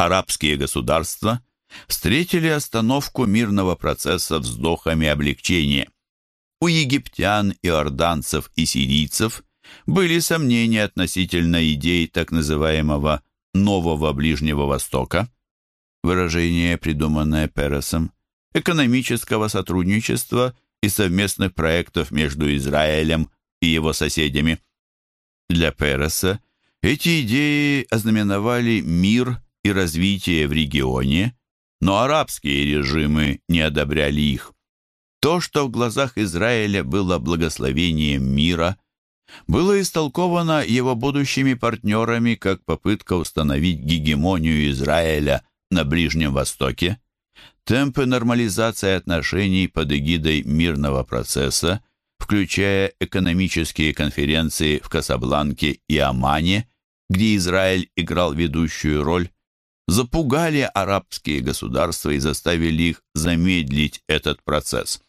Арабские государства встретили остановку мирного процесса вздохами облегчения. У египтян, иорданцев и сирийцев были сомнения относительно идей так называемого «нового Ближнего Востока», выражение, придуманное Пересом, экономического сотрудничества и совместных проектов между Израилем и его соседями. Для Переса эти идеи ознаменовали мир и развитие в регионе, но арабские режимы не одобряли их. То, что в глазах Израиля было благословением мира, было истолковано его будущими партнерами как попытка установить гегемонию Израиля на Ближнем Востоке. Темпы нормализации отношений под эгидой мирного процесса, включая экономические конференции в Касабланке и Омане, где Израиль играл ведущую роль, запугали арабские государства и заставили их замедлить этот процесс.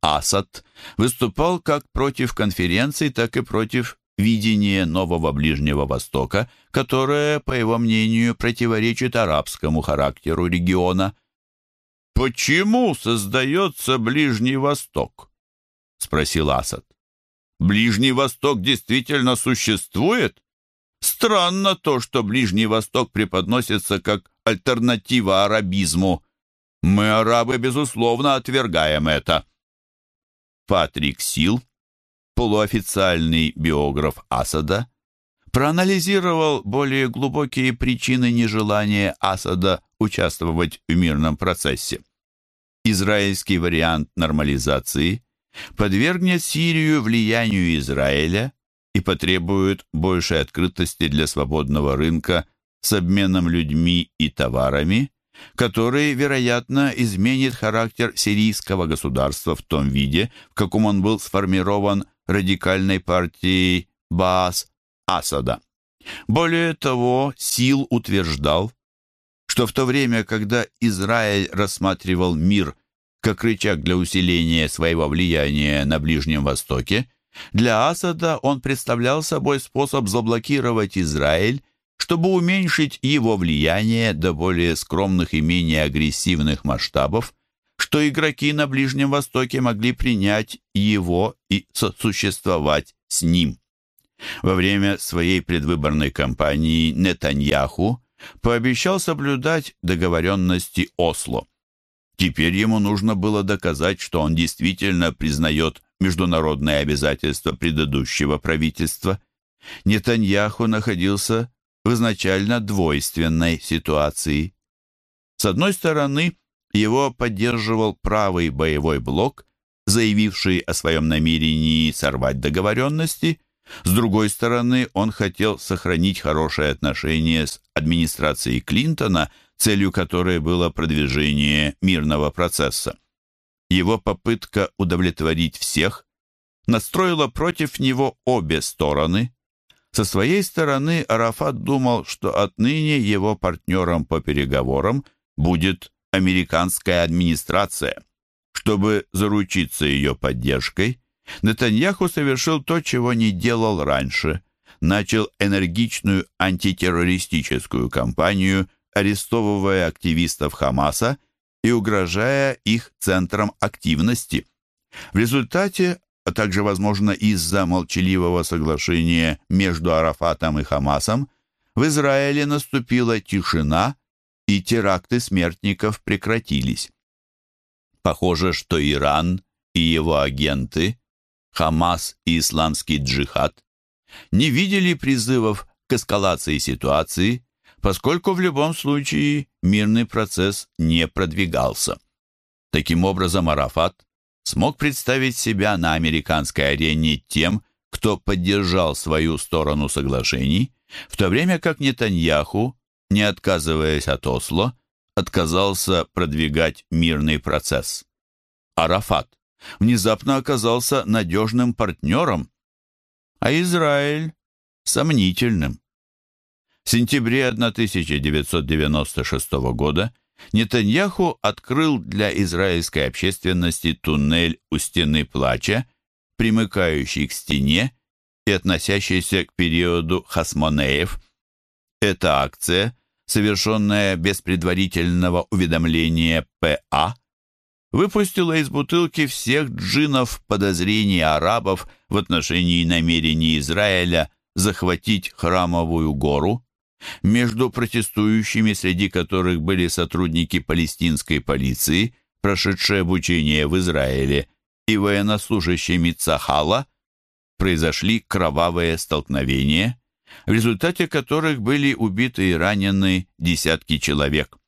Асад выступал как против конференций, так и против видения нового Ближнего Востока, которое, по его мнению, противоречит арабскому характеру региона. «Почему создается Ближний Восток?» — спросил Асад. «Ближний Восток действительно существует?» Странно то, что Ближний Восток преподносится как альтернатива арабизму. Мы, арабы, безусловно, отвергаем это. Патрик Сил, полуофициальный биограф Асада, проанализировал более глубокие причины нежелания Асада участвовать в мирном процессе. Израильский вариант нормализации подвергнет Сирию влиянию Израиля, и потребуют большей открытости для свободного рынка с обменом людьми и товарами, который, вероятно, изменит характер сирийского государства в том виде, в каком он был сформирован радикальной партией Баас Асада. Более того, Сил утверждал, что в то время, когда Израиль рассматривал мир как рычаг для усиления своего влияния на Ближнем Востоке, для Асада он представлял собой способ заблокировать Израиль, чтобы уменьшить его влияние до более скромных и менее агрессивных масштабов, что игроки на Ближнем Востоке могли принять его и сосуществовать с ним. Во время своей предвыборной кампании Нетаньяху пообещал соблюдать договоренности Осло. Теперь ему нужно было доказать, что он действительно признает международные обязательства предыдущего правительства. Нетаньяху находился в изначально двойственной ситуации. С одной стороны, его поддерживал правый боевой блок, заявивший о своем намерении сорвать договоренности, с другой стороны, он хотел сохранить хорошие отношения с администрацией Клинтона, целью которой было продвижение мирного процесса. Его попытка удовлетворить всех настроила против него обе стороны. Со своей стороны Арафат думал, что отныне его партнером по переговорам будет американская администрация. Чтобы заручиться ее поддержкой, Нетаньяху совершил то, чего не делал раньше. Начал энергичную антитеррористическую кампанию, арестовывая активистов Хамаса и угрожая их центрам активности. В результате, а также, возможно, из-за молчаливого соглашения между Арафатом и Хамасом, в Израиле наступила тишина, и теракты смертников прекратились. Похоже, что Иран и его агенты, Хамас и исламский джихад, не видели призывов к эскалации ситуации поскольку в любом случае мирный процесс не продвигался. Таким образом, Арафат смог представить себя на американской арене тем, кто поддержал свою сторону соглашений, в то время как Нетаньяху, не отказываясь от Осло, отказался продвигать мирный процесс. Арафат внезапно оказался надежным партнером, а Израиль – сомнительным. В сентябре 1996 года Нетаньяху открыл для израильской общественности туннель у стены плача, примыкающий к стене и относящийся к периоду Хасмонеев. Эта акция совершенное без предварительного уведомления П.А., выпустила из бутылки всех джинов подозрений арабов в отношении намерений Израиля захватить храмовую гору. Между протестующими, среди которых были сотрудники палестинской полиции, прошедшие обучение в Израиле, и военнослужащими Цахала, произошли кровавые столкновения, в результате которых были убиты и ранены десятки человек.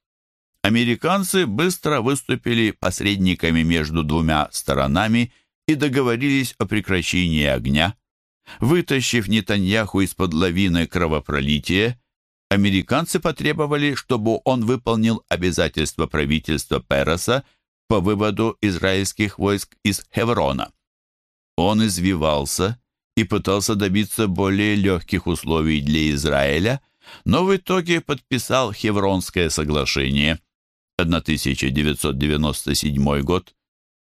Американцы быстро выступили посредниками между двумя сторонами и договорились о прекращении огня. Вытащив Нетаньяху из-под лавины кровопролития, американцы потребовали, чтобы он выполнил обязательства правительства Переса по выводу израильских войск из Хеврона. Он извивался и пытался добиться более легких условий для Израиля, но в итоге подписал Хевронское соглашение 1997 год,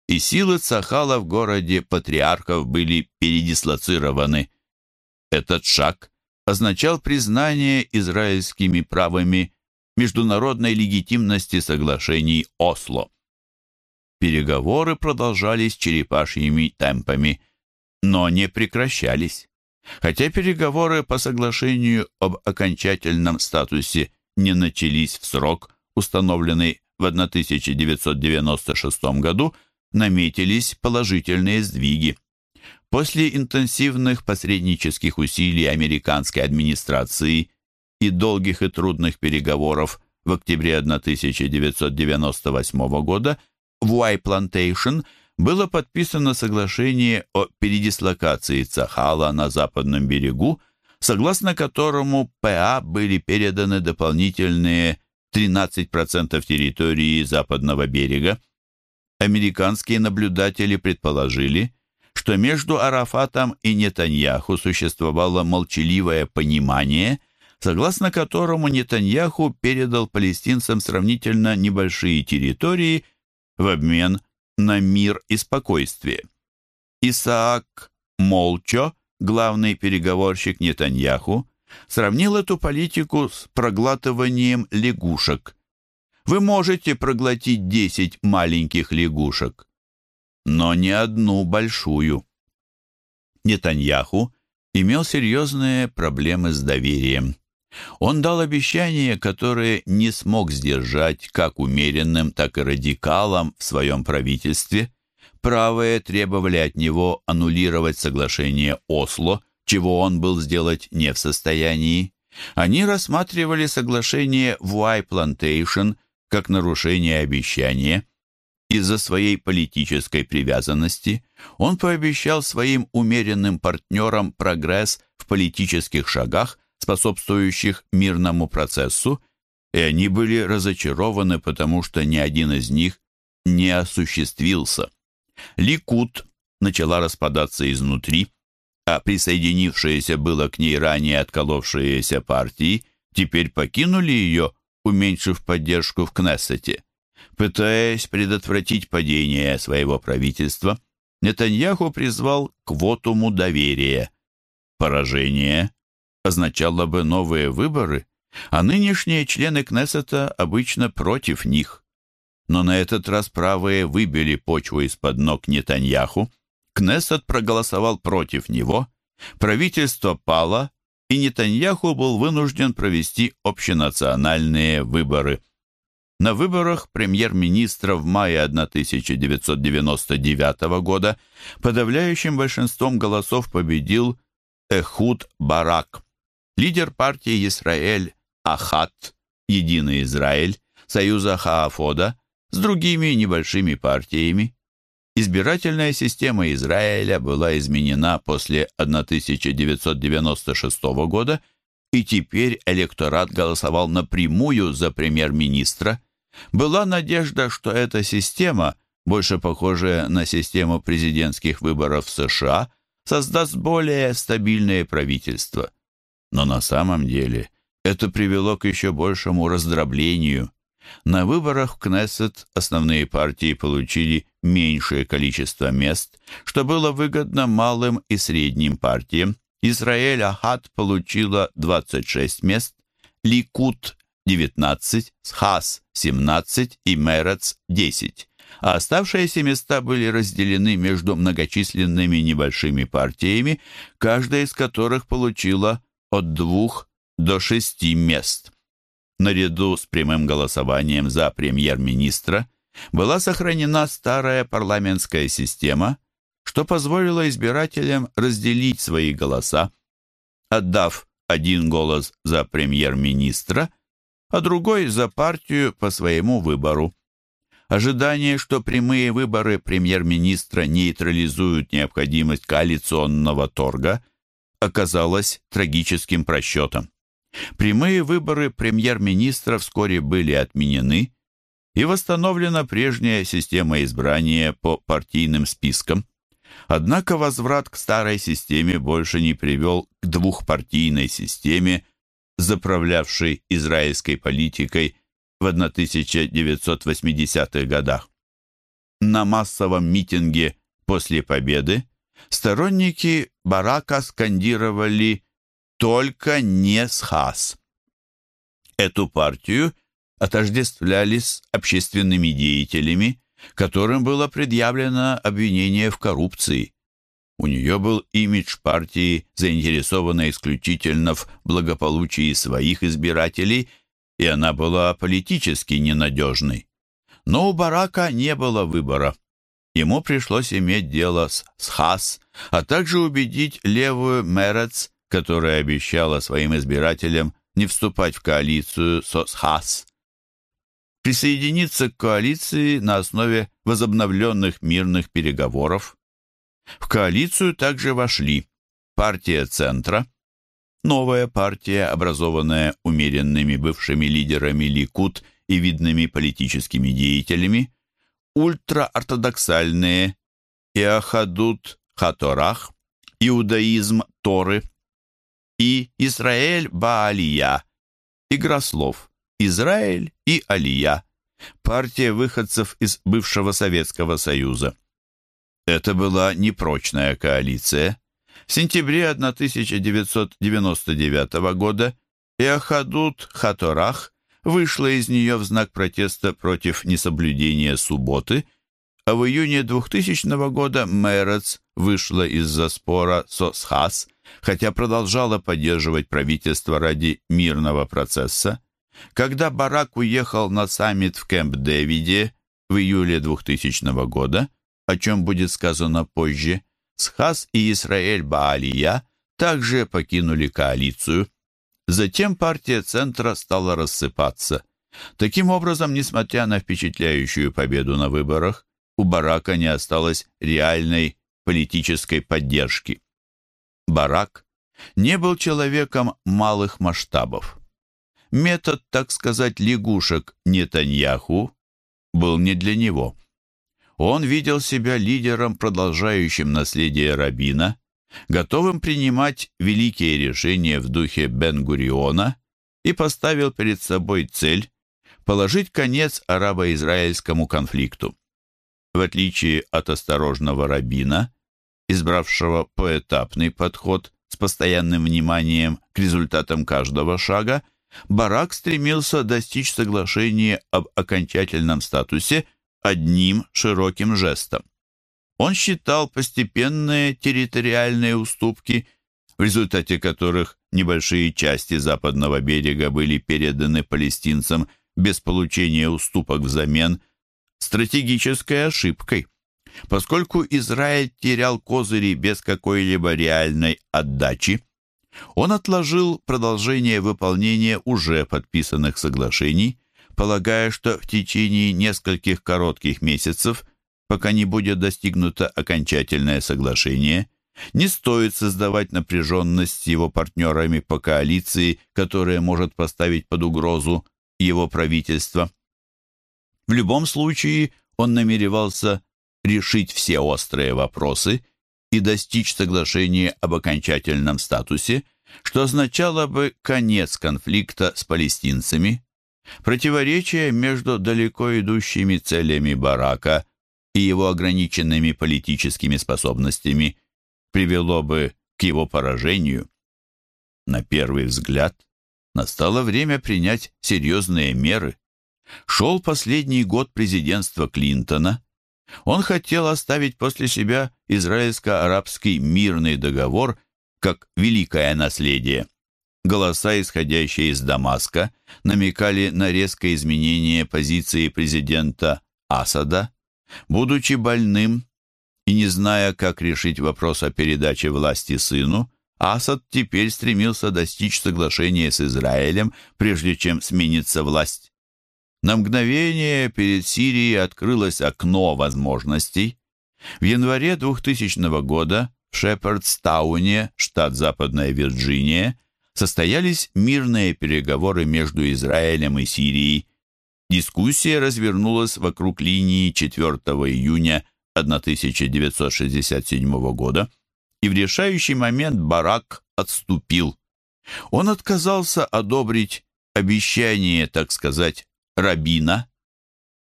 и силы Цахала в городе патриархов были передислоцированы. Этот шаг означал признание израильскими правами международной легитимности соглашений Осло. Переговоры продолжались черепашьими темпами – но не прекращались. Хотя переговоры по соглашению об окончательном статусе не начались в срок, установленный в 1996 году, наметились положительные сдвиги. После интенсивных посреднических усилий американской администрации и долгих и трудных переговоров в октябре 1998 года в Уай Плантейшн было подписано соглашение о передислокации Цахала на западном берегу, согласно которому ПА были переданы дополнительные 13% территории западного берега. Американские наблюдатели предположили, что между Арафатом и Нетаньяху существовало молчаливое понимание, согласно которому Нетаньяху передал палестинцам сравнительно небольшие территории в обмен на мир и спокойствие. Исаак Молчо, главный переговорщик Нетаньяху, сравнил эту политику с проглатыванием лягушек. Вы можете проглотить 10 маленьких лягушек, но не одну большую. Нетаньяху имел серьезные проблемы с доверием. Он дал обещания, которые не смог сдержать как умеренным, так и радикалам в своем правительстве. Правые требовали от него аннулировать соглашение Осло, чего он был сделать не в состоянии. Они рассматривали соглашение Вуай Плантейшн как нарушение обещания. Из-за своей политической привязанности он пообещал своим умеренным партнерам прогресс в политических шагах, способствующих мирному процессу, и они были разочарованы, потому что ни один из них не осуществился. Ликут начала распадаться изнутри, а присоединившиеся было к ней ранее отколовшиеся партии теперь покинули ее, уменьшив поддержку в Кнессете. Пытаясь предотвратить падение своего правительства, Нетаньяху призвал к вотуму доверия. Поражение означало бы новые выборы, а нынешние члены Кнессета обычно против них. Но на этот раз правые выбили почву из-под ног Нетаньяху, Кнессет проголосовал против него, правительство пало, и Нетаньяху был вынужден провести общенациональные выборы. На выборах премьер-министра в мае 1999 года подавляющим большинством голосов победил Эхуд Барак. Лидер партии Израиль Ахат, Единый Израиль, Союза Хаафода с другими небольшими партиями. Избирательная система Израиля была изменена после 1996 года, и теперь электорат голосовал напрямую за премьер-министра. Была надежда, что эта система, больше похожая на систему президентских выборов в США, создаст более стабильное правительство. Но на самом деле это привело к еще большему раздроблению. На выборах в Кнессет основные партии получили меньшее количество мест, что было выгодно малым и средним партиям. Израиль Ахат получила 26 мест, Ликут 19, Схас 17 и Мерец 10, а оставшиеся места были разделены между многочисленными небольшими партиями, каждая из которых получила от двух до шести мест. Наряду с прямым голосованием за премьер-министра была сохранена старая парламентская система, что позволило избирателям разделить свои голоса, отдав один голос за премьер-министра, а другой за партию по своему выбору. Ожидание, что прямые выборы премьер-министра нейтрализуют необходимость коалиционного торга, оказалось трагическим просчетом. Прямые выборы премьер-министра вскоре были отменены, и восстановлена прежняя система избрания по партийным спискам. Однако возврат к старой системе больше не привел к двухпартийной системе, заправлявшей израильской политикой в 1980-х годах. На массовом митинге после победы сторонники Барака скандировали «Только не с Хас». Эту партию отождествляли с общественными деятелями, которым было предъявлено обвинение в коррупции. У нее был имидж партии, заинтересованной исключительно в благополучии своих избирателей, и она была политически ненадежной. Но у Барака не было выбора. Ему пришлось иметь дело с Схас, а также убедить левую Мерец, которая обещала своим избирателям не вступать в коалицию со Схас присоединиться к коалиции на основе возобновленных мирных переговоров. В коалицию также вошли партия Центра, новая партия, образованная умеренными бывшими лидерами Ликут и видными политическими деятелями, ультраортодоксальные Иохадут Хаторах, иудаизм Торы и Израиль Баалия, игра слов. Израиль и Алия, партия выходцев из бывшего Советского Союза. Это была непрочная коалиция. В сентябре 1999 года Иохадут Хаторах вышла из нее в знак протеста против несоблюдения субботы, а в июне 2000 года Мерец вышла из-за спора со Схас, хотя продолжала поддерживать правительство ради мирного процесса. Когда Барак уехал на саммит в Кэмп-Дэвиде в июле 2000 года, о чем будет сказано позже, Схас и Исраэль Баалия также покинули коалицию. Затем партия Центра стала рассыпаться. Таким образом, несмотря на впечатляющую победу на выборах, у Барака не осталось реальной политической поддержки. Барак не был человеком малых масштабов. Метод, так сказать, лягушек Нетаньяху был не для него. Он видел себя лидером, продолжающим наследие Рабина, готовым принимать великие решения в духе Бен-Гуриона и поставил перед собой цель положить конец арабо-израильскому конфликту. В отличие от осторожного Рабина, избравшего поэтапный подход с постоянным вниманием к результатам каждого шага, Барак стремился достичь соглашения об окончательном статусе одним широким жестом. Он считал постепенные территориальные уступки, в результате которых небольшие части западного берега были переданы палестинцам без получения уступок взамен, стратегической ошибкой, поскольку Израиль терял козыри без какой-либо реальной отдачи. Он отложил продолжение выполнения уже подписанных соглашений, полагая, что в течение нескольких коротких месяцев, пока не будет достигнуто окончательное соглашение, не стоит создавать напряженность с его партнерами по коалиции, которая может поставить под угрозу его правительство. В любом случае он намеревался решить все острые вопросы – и достичь соглашения об окончательном статусе, что означало бы конец конфликта с палестинцами. Противоречие между далеко идущими целями Барака и его ограниченными политическими способностями привело бы к его поражению. На первый взгляд, настало время принять серьезные меры. Шел последний год президентства Клинтона. Он хотел оставить после себя израильско-арабский мирный договор как великое наследие. Голоса, исходящие из Дамаска, намекали на резкое изменение позиции президента Асада. Будучи больным и не зная, как решить вопрос о передаче власти сыну, Асад теперь стремился достичь соглашения с Израилем, прежде чем сменится власть. На мгновение перед Сирией открылось окно возможностей. В январе 2000 года в Шепардстауне, штат Западная Вирджиния, состоялись мирные переговоры между Израилем и Сирией. Дискуссия развернулась вокруг линии 4 июня 1967 года, и в решающий момент Барак отступил. Он отказался одобрить обещание, так сказать, Рабина.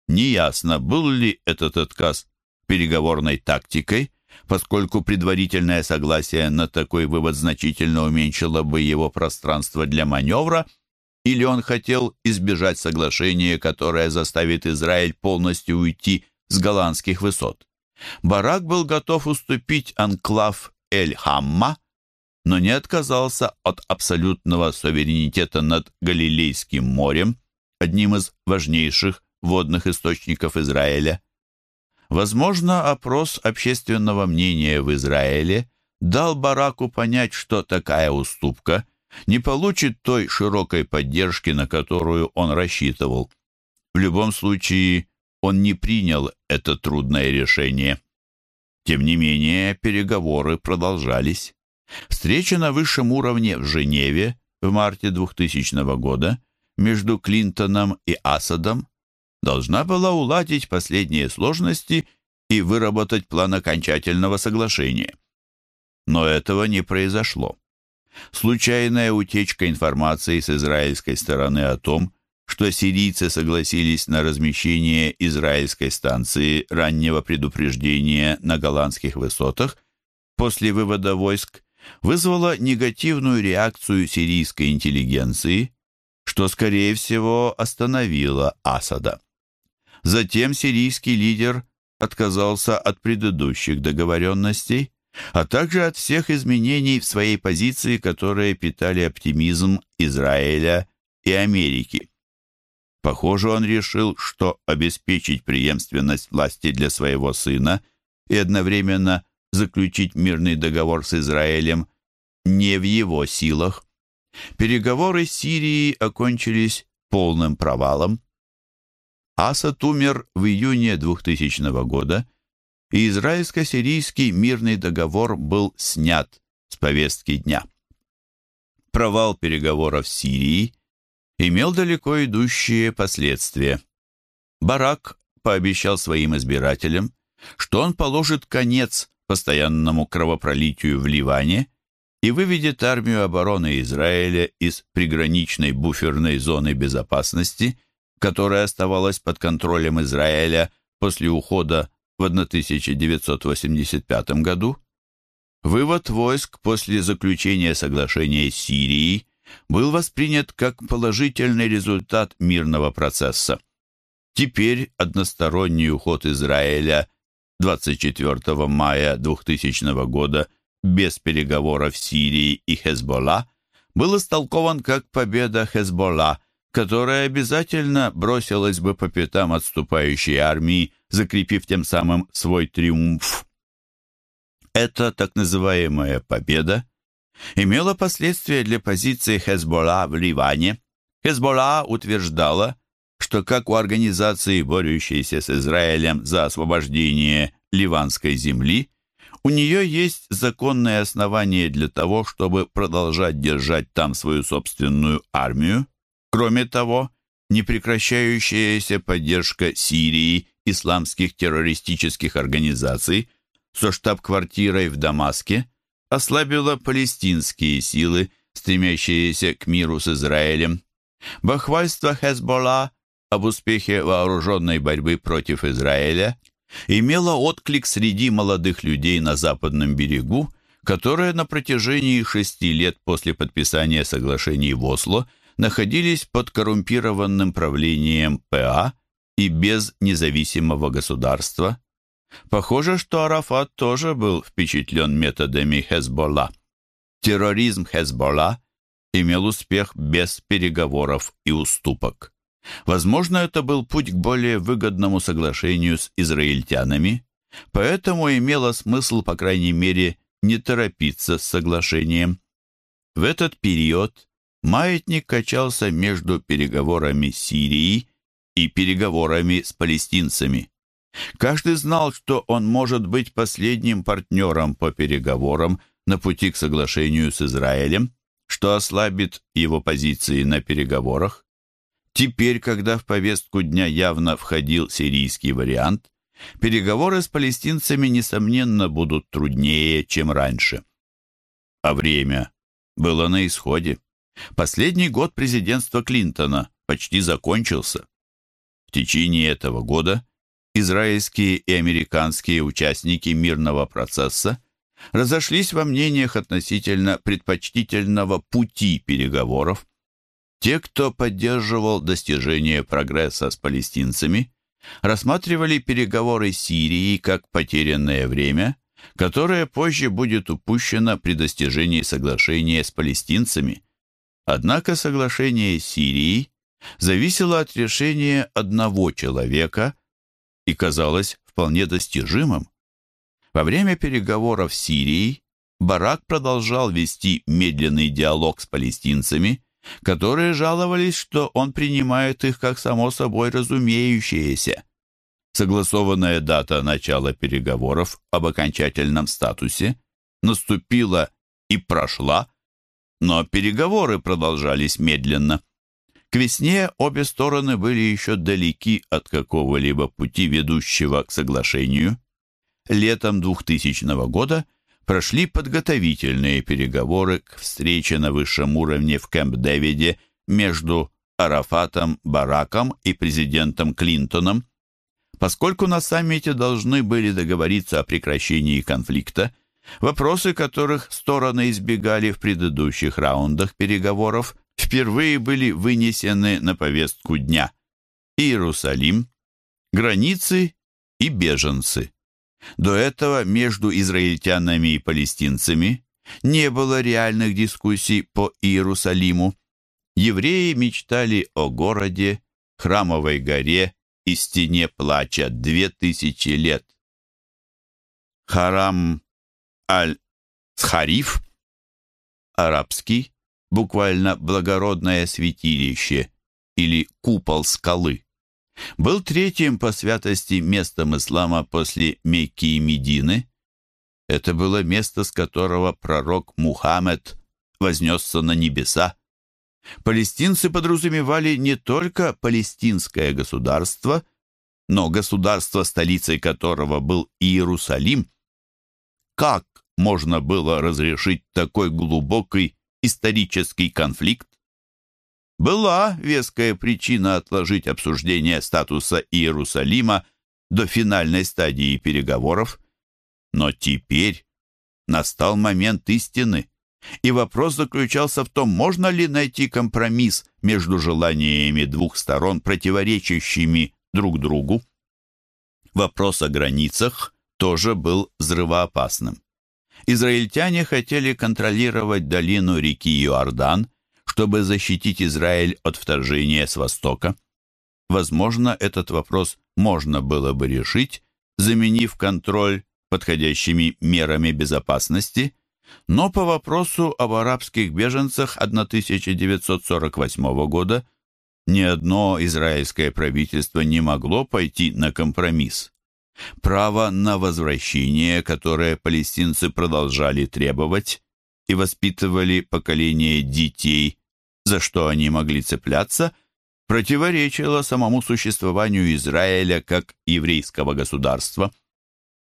Неясно, был ли этот отказ переговорной тактикой, поскольку предварительное согласие на такой вывод значительно уменьшило бы его пространство для маневра, или он хотел избежать соглашения, которое заставит Израиль полностью уйти с голландских высот. Барак был готов уступить анклав Эль-Хамма, но не отказался от абсолютного суверенитета над Галилейским морем, одним из важнейших водных источников Израиля. Возможно, опрос общественного мнения в Израиле дал Бараку понять, что такая уступка не получит той широкой поддержки, на которую он рассчитывал. В любом случае, он не принял это трудное решение. Тем не менее, переговоры продолжались. Встреча на высшем уровне в Женеве в марте 2000 года между Клинтоном и Асадом должна была уладить последние сложности и выработать план окончательного соглашения. Но этого не произошло. Случайная утечка информации с израильской стороны о том, что сирийцы согласились на размещение израильской станции раннего предупреждения на голландских высотах после вывода войск, вызвала негативную реакцию сирийской интеллигенции, что, скорее всего, остановило Асада. Затем сирийский лидер отказался от предыдущих договоренностей, а также от всех изменений в своей позиции, которые питали оптимизм Израиля и Америки. Похоже, он решил, что обеспечить преемственность власти для своего сына и одновременно заключить мирный договор с Израилем не в его силах. Переговоры с Сирией окончились полным провалом. Асад умер в июне 2000 года, и израильско-сирийский мирный договор был снят с повестки дня. Провал переговоров с Сирией – имел далеко идущие последствия. Барак пообещал своим избирателям, что он положит конец постоянному кровопролитию в Ливане и выведет армию обороны Израиля из приграничной буферной зоны безопасности, которая оставалась под контролем Израиля после ухода в 1985 году. Вывод войск после заключения соглашения с Сирией был воспринят как положительный результат мирного процесса. Теперь односторонний уход Израиля 24 мая 2000 года без переговоров Сирии и Хезболла был истолкован как победа Хезболла, которая обязательно бросилась бы по пятам отступающей армии, закрепив тем самым свой триумф. Эта так называемая победа имело последствия для позиции Хезболла в Ливане. Хезболла утверждала, что как у организации, борющейся с Израилем за освобождение ливанской земли, у нее есть законные основания для того, чтобы продолжать держать там свою собственную армию. Кроме того, непрекращающаяся поддержка Сирии исламских террористических организаций со штаб-квартирой в Дамаске – ослабила палестинские силы, стремящиеся к миру с Израилем. Бахвальство Хезболла об успехе вооруженной борьбы против Израиля имело отклик среди молодых людей на западном берегу, которые на протяжении шести лет после подписания соглашений в Осло находились под коррумпированным правлением ПА и без независимого государства. Похоже, что Арафат тоже был впечатлен методами Хезболла. Терроризм Хезболла имел успех без переговоров и уступок. Возможно, это был путь к более выгодному соглашению с израильтянами, поэтому имело смысл, по крайней мере, не торопиться с соглашением. В этот период маятник качался между переговорами с Сирией и переговорами с палестинцами. Каждый знал, что он может быть последним партнером по переговорам на пути к соглашению с Израилем, что ослабит его позиции на переговорах. Теперь, когда в повестку дня явно входил сирийский вариант, переговоры с палестинцами, несомненно, будут труднее, чем раньше. А время было на исходе. Последний год президентства Клинтона почти закончился. В течение этого года израильские и американские участники мирного процесса разошлись во мнениях относительно предпочтительного пути переговоров. Те, кто поддерживал достижение прогресса с палестинцами, рассматривали переговоры с Сирией как потерянное время, которое позже будет упущено при достижении соглашения с палестинцами. Однако соглашение с Сирией зависело от решения одного человека и казалось вполне достижимым. Во время переговоров с Сирией Барак продолжал вести медленный диалог с палестинцами, которые жаловались, что он принимает их как само собой разумеющееся. Согласованная дата начала переговоров об окончательном статусе наступила и прошла, но переговоры продолжались медленно. К весне обе стороны были еще далеки от какого-либо пути, ведущего к соглашению летом 2000 года прошли подготовительные переговоры к встрече на высшем уровне в Кэмп-Дэвиде между Арафатом, Бараком и президентом Клинтоном. Поскольку на саммите должны были договориться о прекращении конфликта, вопросы которых стороны избегали в предыдущих раундах переговоров, впервые были вынесены на повестку дня. Иерусалим, границы и беженцы. До этого между израильтянами и палестинцами не было реальных дискуссий по Иерусалиму. Евреи мечтали о городе, храмовой горе и стене плача две тысячи лет. Харам аль-Схариф, арабский, буквально благородное святилище или купол скалы был третьим по святости местом ислама после Мекки и Медины. Это было место, с которого пророк Мухаммед вознесся на небеса. Палестинцы подразумевали не только палестинское государство, но государство, столицей которого был Иерусалим. Как можно было разрешить такой глубокий исторический конфликт? Была веская причина отложить обсуждение статуса Иерусалима до финальной стадии переговоров, но теперь настал момент истины, и вопрос заключался в том, можно ли найти компромисс между желаниями двух сторон, противоречащими друг другу. Вопрос о границах тоже был взрывоопасным. Израильтяне хотели контролировать долину реки Иордан чтобы защитить Израиль от вторжения с востока. Возможно, этот вопрос можно было бы решить, заменив контроль подходящими мерами безопасности, но по вопросу об арабских беженцах 1948 года ни одно израильское правительство не могло пойти на компромисс. Право на возвращение, которое палестинцы продолжали требовать и воспитывали поколение детей за что они могли цепляться, противоречило самому существованию Израиля как еврейского государства.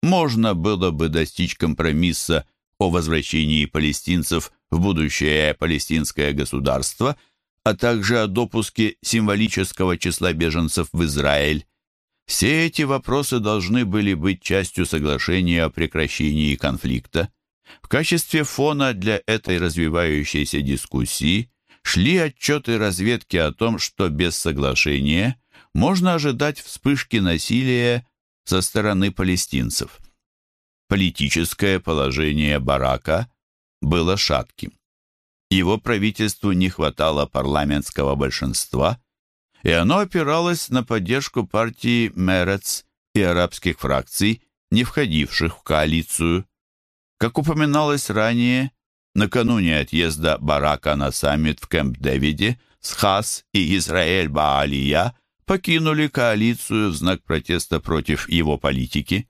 Можно было бы достичь компромисса о возвращении палестинцев в будущее палестинское государство, а также о допуске символического числа беженцев в Израиль. Все эти вопросы должны были быть частью соглашения о прекращении конфликта. В качестве фона для этой развивающейся дискуссии шли отчеты разведки о том, что без соглашения можно ожидать вспышки насилия со стороны палестинцев. Политическое положение Барака было шатким. Его правительству не хватало парламентского большинства, и оно опиралось на поддержку партии Мерец и арабских фракций, не входивших в коалицию. Как упоминалось ранее, накануне отъезда Барака на саммит в Кэмп-Дэвиде, Схас и Израиль Баалия покинули коалицию в знак протеста против его политики.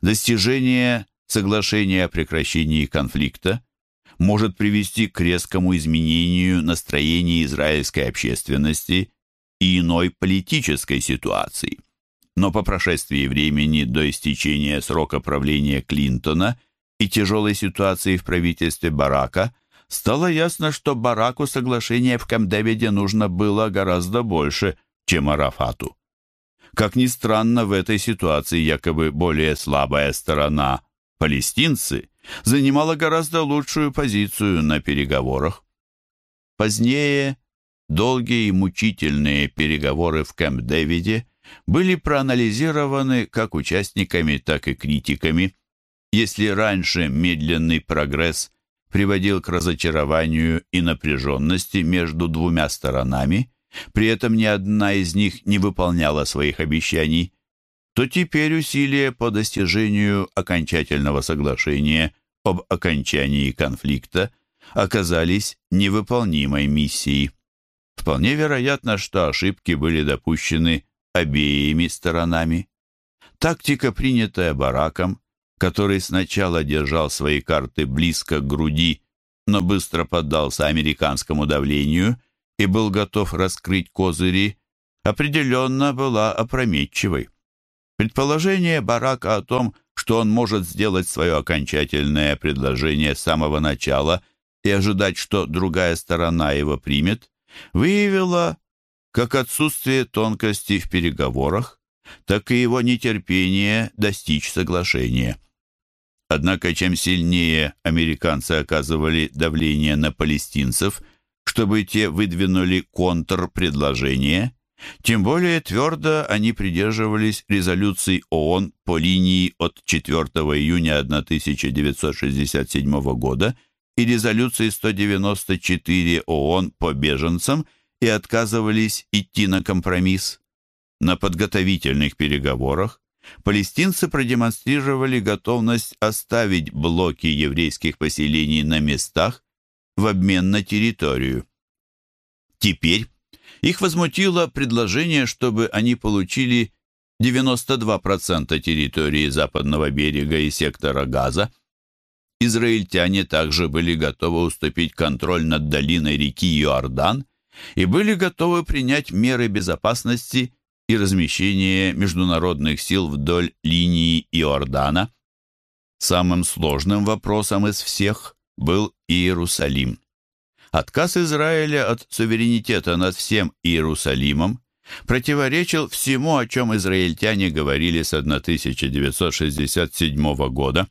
Достижение соглашения о прекращении конфликта может привести к резкому изменению настроения израильской общественности и иной политической ситуации. Но по прошествии времени до истечения срока правления Клинтона и тяжелой ситуации в правительстве Барака стало ясно, что Бараку соглашение в Камдевиде нужно было гораздо больше, чем Арафату. Как ни странно, в этой ситуации якобы более слабая сторона, палестинцы, занимала гораздо лучшую позицию на переговорах. Позднее долгие и мучительные переговоры в Кэмп-Дэвиде были проанализированы как участниками, так и критиками. Если раньше медленный прогресс приводил к разочарованию и напряженности между двумя сторонами, при этом ни одна из них не выполняла своих обещаний, то теперь усилия по достижению окончательного соглашения об окончании конфликта оказались невыполнимой миссией. Вполне вероятно, что ошибки были допущены обеими сторонами. Тактика, принятая Бараком, который сначала держал свои карты близко к груди, но быстро поддался американскому давлению и был готов раскрыть козыри, определенно была опрометчивой. Предположение Барака о том, что он может сделать свое окончательное предложение с самого начала и ожидать, что другая сторона его примет, выявило как отсутствие тонкости в переговорах, так и его нетерпение достичь соглашения. Однако чем сильнее американцы оказывали давление на палестинцев, чтобы те выдвинули контрпредложение, тем более твердо они придерживались резолюций ООН по линии от 4 июня 1967 года и резолюции 194 ООН по беженцам и отказывались идти на компромисс. На подготовительных переговорах палестинцы продемонстрировали готовность оставить блоки еврейских поселений на местах в обмен на территорию. Теперь их возмутило предложение, чтобы они получили 92% территории западного берега и сектора Газа. Израильтяне также были готовы уступить контроль над долиной реки Иордан и были готовы принять меры безопасности и размещения международных сил вдоль линии Иордана. Самым сложным вопросом из всех был Иерусалим. Отказ Израиля от суверенитета над всем Иерусалимом противоречил всему, о чем израильтяне говорили с 1967 года.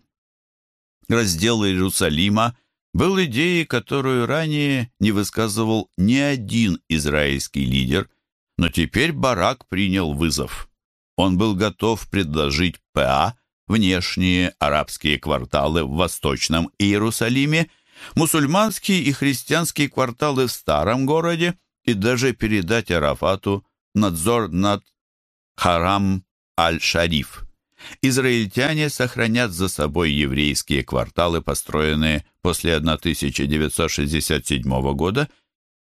Раздел Иерусалима был идеей, которую ранее не высказывал ни один израильский лидер, но теперь Барак принял вызов. Он был готов предложить ПА внешние арабские кварталы в Восточном Иерусалиме – мусульманские и христианские кварталы в старом городе и даже передать Арафату надзор над Харам аль-Шариф. Израильтяне сохранят за собой еврейские кварталы, построенные после 1967 года,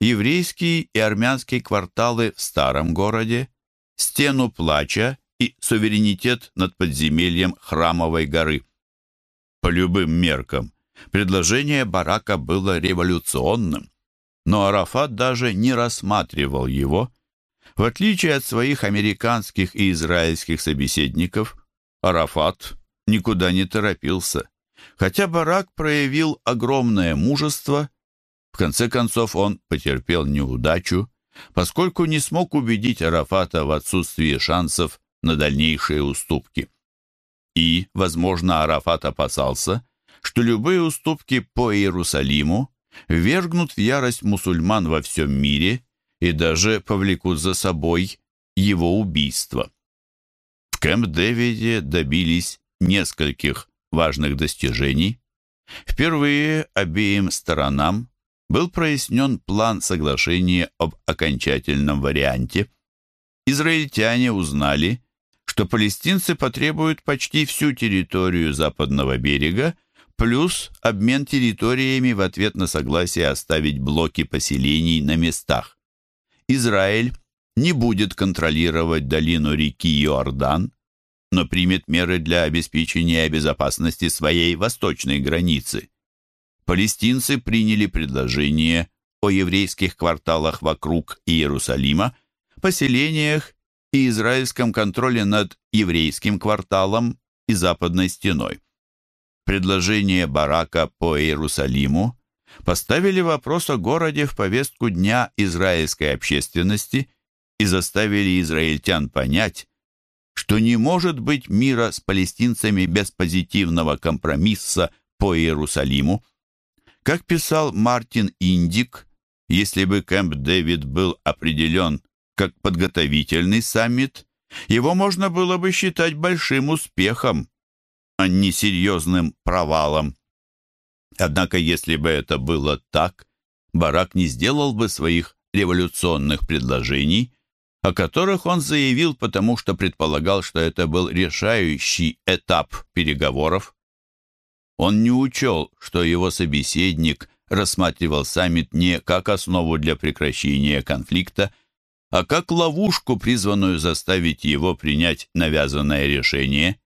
еврейские и армянские кварталы в старом городе, стену плача и суверенитет над подземельем Храмовой горы. По любым меркам Предложение Барака было революционным, но Арафат даже не рассматривал его. В отличие от своих американских и израильских собеседников, Арафат никуда не торопился. Хотя Барак проявил огромное мужество, в конце концов он потерпел неудачу, поскольку не смог убедить Арафата в отсутствии шансов на дальнейшие уступки. И, возможно, Арафат опасался, что любые уступки по Иерусалиму ввергнут в ярость мусульман во всем мире и даже повлекут за собой его убийство. Кэмп-Дэвиде добились нескольких важных достижений. Впервые обеим сторонам был прояснен план соглашения об окончательном варианте. Израильтяне узнали, что палестинцы потребуют почти всю территорию западного берега, плюс обмен территориями в ответ на согласие оставить блоки поселений на местах. Израиль не будет контролировать долину реки Иордан, но примет меры для обеспечения безопасности своей восточной границы. Палестинцы приняли предложение о еврейских кварталах вокруг Иерусалима, поселениях и израильском контроле над еврейским кварталом и западной стеной. Предложение Барака по Иерусалиму поставили вопрос о городе в повестку дня израильской общественности и заставили израильтян понять, что не может быть мира с палестинцами без позитивного компромисса по Иерусалиму. Как писал Мартин Индик, если бы Кэмп Дэвид был определен как подготовительный саммит, его можно было бы считать большим успехом, а не серьезным провалом. Однако, если бы это было так, Барак не сделал бы своих революционных предложений, о которых он заявил, потому что предполагал, что это был решающий этап переговоров. Он не учел, что его собеседник рассматривал саммит не как основу для прекращения конфликта, а как ловушку, призванную заставить его принять навязанное решение.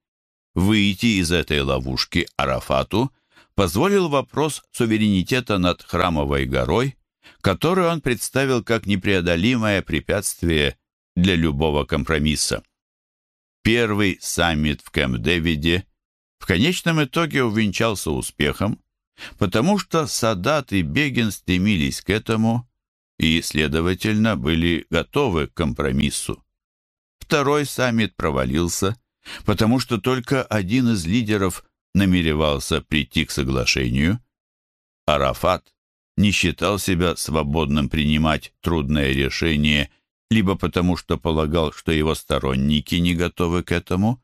Выйти из этой ловушки Арафату позволил вопрос суверенитета над Храмовой горой, который он представил как непреодолимое препятствие для любого компромисса. Первый саммит в Кэмп-Дэвиде в конечном итоге увенчался успехом, потому что Садат и Бегин стремились к этому и, следовательно, были готовы к компромиссу. Второй саммит провалился, потому что только один из лидеров намеревался прийти к соглашению. Арафат не считал себя свободным принимать трудное решение либо потому, что полагал, что его сторонники не готовы к этому,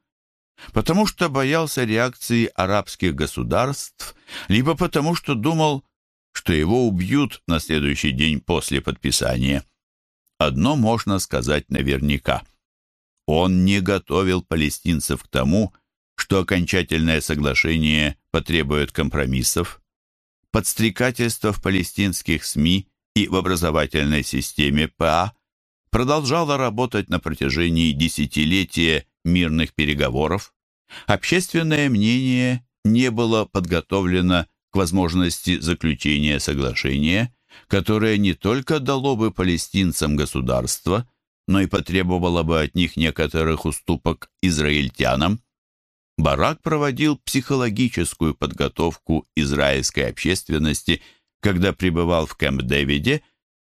потому что боялся реакции арабских государств, либо потому, что думал, что его убьют на следующий день после подписания. Одно можно сказать наверняка. Он не готовил палестинцев к тому, что окончательное соглашение потребует компромиссов. Подстрекательство в палестинских СМИ и в образовательной системе ПА продолжала работать на протяжении десятилетия мирных переговоров. Общественное мнение не было подготовлено к возможности заключения соглашения, которое не только дало бы палестинцам государство, но и потребовало бы от них некоторых уступок израильтянам. Барак проводил психологическую подготовку израильской общественности, когда пребывал в Кэмп-Дэвиде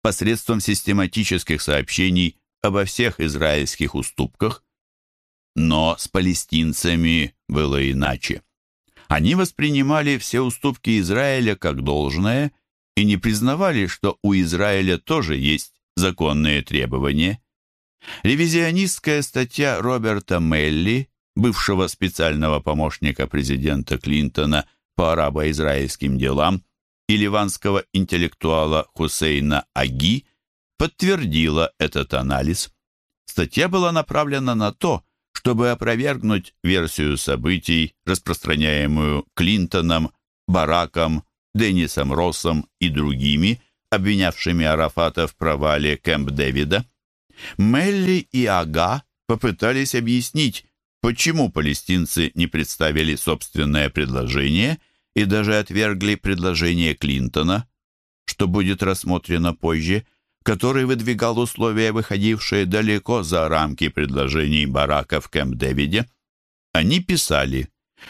посредством систематических сообщений обо всех израильских уступках. Но с палестинцами было иначе. Они воспринимали все уступки Израиля как должное и не признавали, что у Израиля тоже есть законные требования. Ревизионистская статья Роберта Мелли, бывшего специального помощника президента Клинтона по арабо-израильским делам, и ливанского интеллектуала Хусейна Аги подтвердила этот анализ. Статья была направлена на то, чтобы опровергнуть версию событий, распространяемую Клинтоном, Бараком, Деннисом Россом и другими, обвинявшими Арафата в провале Кэмп-Дэвида. Мелли и Ага попытались объяснить, почему палестинцы не представили собственное предложение – и даже отвергли предложение Клинтона, что будет рассмотрено позже, который выдвигал условия, выходившие далеко за рамки предложений Барака в Кэмп-Дэвиде. Они писали,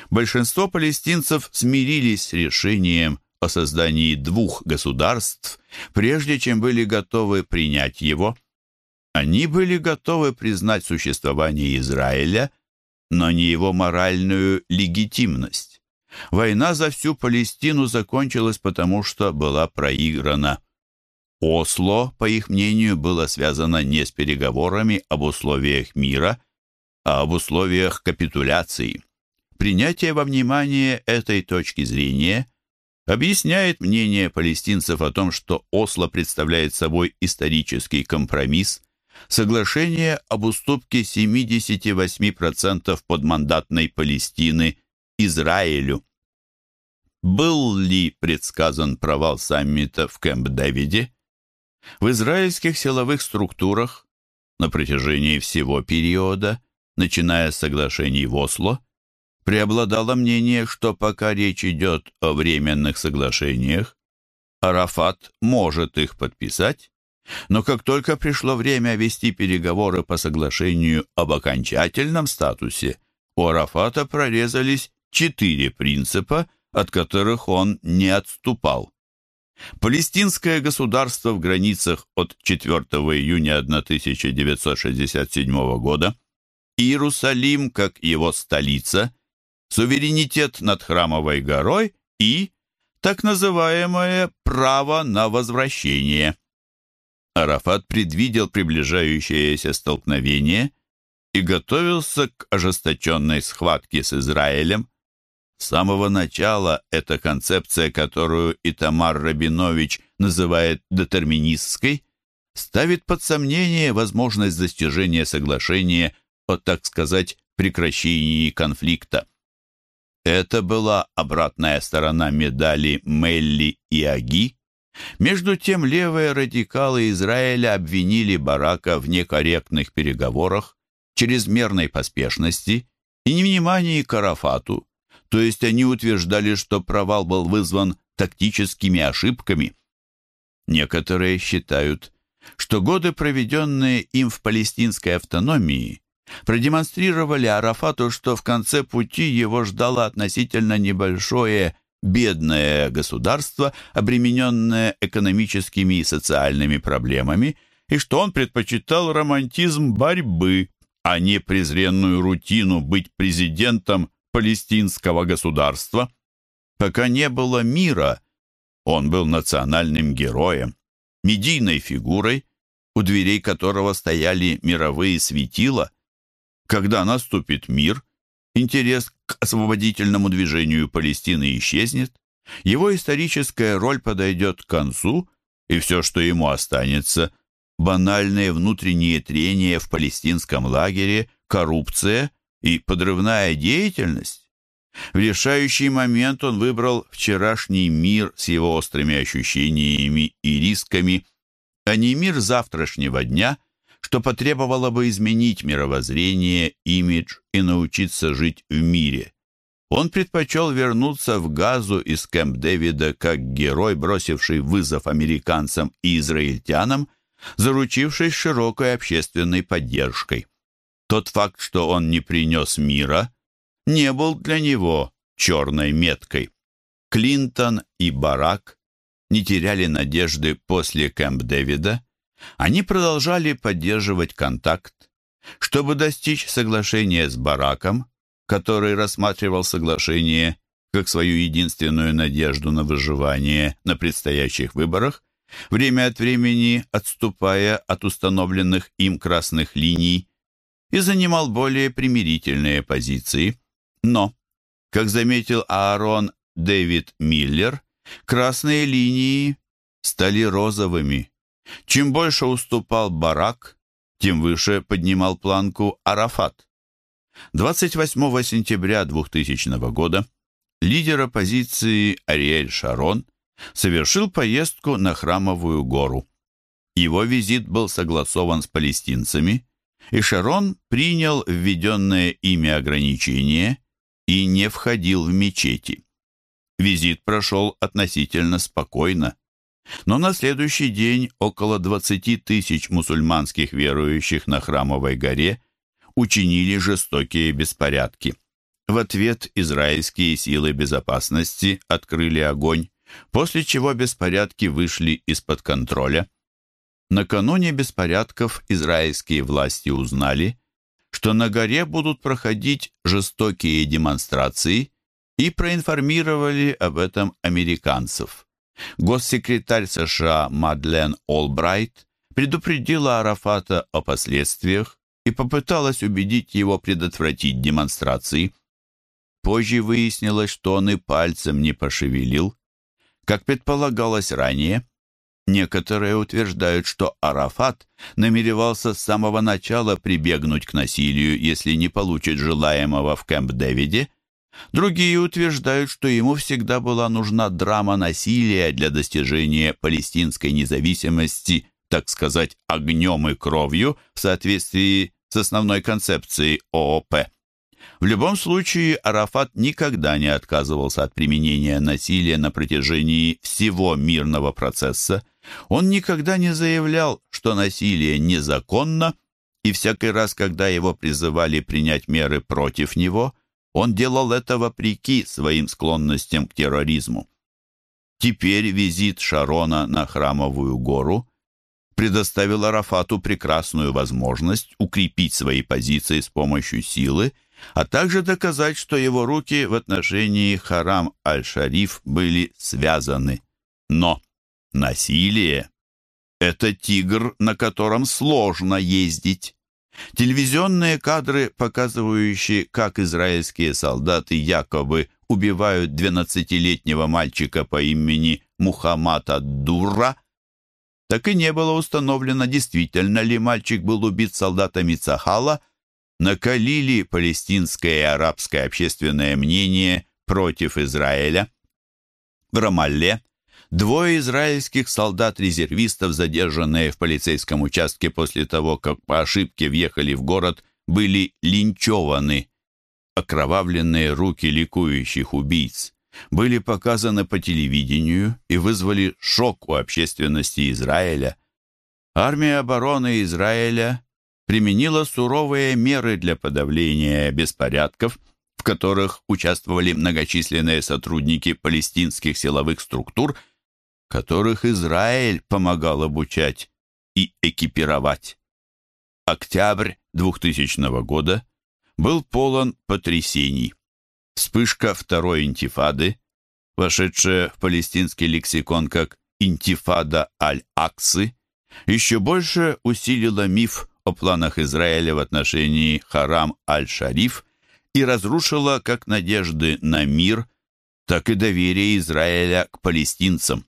большинство палестинцев смирились с решением о создании двух государств, прежде чем были готовы принять его. Они были готовы признать существование Израиля, но не его моральную легитимность. Война за всю Палестину закончилась потому, что была проиграна. Осло, по их мнению, было связано не с переговорами об условиях мира, а об условиях капитуляции. Принятие во внимание этой точки зрения объясняет мнение палестинцев о том, что Осло представляет собой исторический компромисс, соглашение об уступке 78% подмандатной Палестины Израилю. Был ли предсказан провал саммита в Кэмп-Дэвиде? В израильских силовых структурах на протяжении всего периода, начиная с соглашений в Осло, преобладало мнение, что пока речь идет о временных соглашениях, Арафат может их подписать, но как только пришло время вести переговоры по соглашению об окончательном статусе, у Арафата прорезались четыре принципа, от которых он не отступал. Палестинское государство в границах от 4 июня 1967 года, Иерусалим как его столица, суверенитет над Храмовой горой и так называемое право на возвращение. Арафат предвидел приближающееся столкновение и готовился к ожесточенной схватке с Израилем, с самого начала эта концепция, которую Итамар Рабинович называет детерминистской, ставит под сомнение возможность достижения соглашения о, так сказать, прекращении конфликта. Это была обратная сторона медали Мелли и Аги. Между тем левые радикалы Израиля обвинили Барака в некорректных переговорах, чрезмерной поспешности и невнимании к Арафату, то есть они утверждали, что провал был вызван тактическими ошибками. Некоторые считают, что годы, проведенные им в палестинской автономии, продемонстрировали Арафату, что в конце пути его ждало относительно небольшое бедное государство, обремененное экономическими и социальными проблемами, и что он предпочитал романтизм борьбы, а не презренную рутину быть президентом палестинского государства. Пока не было мира, он был национальным героем, медийной фигурой, у дверей которого стояли мировые светила. Когда наступит мир, интерес к освободительному движению Палестины исчезнет, его историческая роль подойдет к концу, и все, что ему останется, банальные внутренние трения в палестинском лагере, коррупция и подрывная деятельность. В решающий момент он выбрал вчерашний мир с его острыми ощущениями и рисками, а не мир завтрашнего дня, что потребовало бы изменить мировоззрение, имидж и научиться жить в мире. Он предпочел вернуться в Газу из Кэмп-Дэвида как герой, бросивший вызов американцам и израильтянам, заручившись широкой общественной поддержкой. Тот факт, что он не принес мира, не был для него черной меткой. Клинтон и Барак не теряли надежды после Кэмп Дэвида. Они продолжали поддерживать контакт. Чтобы достичь соглашения с Бараком, который рассматривал соглашение как свою единственную надежду на выживание на предстоящих выборах, время от времени отступая от установленных им красных линий, и занимал более примирительные позиции. Но, как заметил Аарон Дэвид Миллер, красные линии стали розовыми. Чем больше уступал Барак, тем выше поднимал планку Арафат. 28 сентября 2000 года лидер оппозиции Ариэль Шарон совершил поездку на Храмовую гору. Его визит был согласован с палестинцами, и Шарон принял введенное ими ограничение и не входил в мечети. Визит прошел относительно спокойно, но на следующий день около 20 тысяч мусульманских верующих на Храмовой горе учинили жестокие беспорядки. В ответ израильские силы безопасности открыли огонь, после чего беспорядки вышли из-под контроля. Накануне беспорядков израильские власти узнали, что на горе будут проходить жестокие демонстрации, и проинформировали об этом американцев. Госсекретарь США Мадлен Олбрайт предупредила Арафата о последствиях и попыталась убедить его предотвратить демонстрации. Позже выяснилось, что он и пальцем не пошевелил. Как предполагалось ранее, некоторые утверждают, что Арафат намеревался с самого начала прибегнуть к насилию, если не получит желаемого в Кэмп-Дэвиде. Другие утверждают, что ему всегда была нужна драма насилия для достижения палестинской независимости, так сказать, огнем и кровью в соответствии с основной концепцией ООП. В любом случае, Арафат никогда не отказывался от применения насилия на протяжении всего мирного процесса. Он никогда не заявлял, что насилие незаконно, и всякий раз, когда его призывали принять меры против него, он делал это вопреки своим склонностям к терроризму. Теперь визит Шарона на Храмовую гору предоставил Арафату прекрасную возможность укрепить свои позиции с помощью силы, а также доказать, что его руки в отношении Харам аль-Шариф были связаны. Но насилие — это тигр, на котором сложно ездить. Телевизионные кадры, показывающие, как израильские солдаты якобы убивают 12-летнего мальчика по имени Мухаммад Ад-Дурра, так и не было установлено, действительно ли мальчик был убит солдатами Цахала, накалили палестинское и арабское общественное мнение против Израиля. В Рамалле двое израильских солдат-резервистов, задержанные в полицейском участке после того, как по ошибке въехали в город, были линчеваны. Окровавленные руки ликующих убийц были показаны по телевидению и вызвали шок у общественности Израиля. Армия обороны Израиля применила суровые меры для подавления беспорядков, в которых участвовали многочисленные сотрудники палестинских силовых структур, которых Израиль помогал обучать и экипировать. Октябрь 2000 года был полон потрясений. Вспышка второй интифады, вошедшая в палестинский лексикон как «интифада аль-Аксы», еще больше усилила миф о планах Израиля в отношении Харам аль-Шариф и разрушила как надежды на мир, так и доверие Израиля к палестинцам.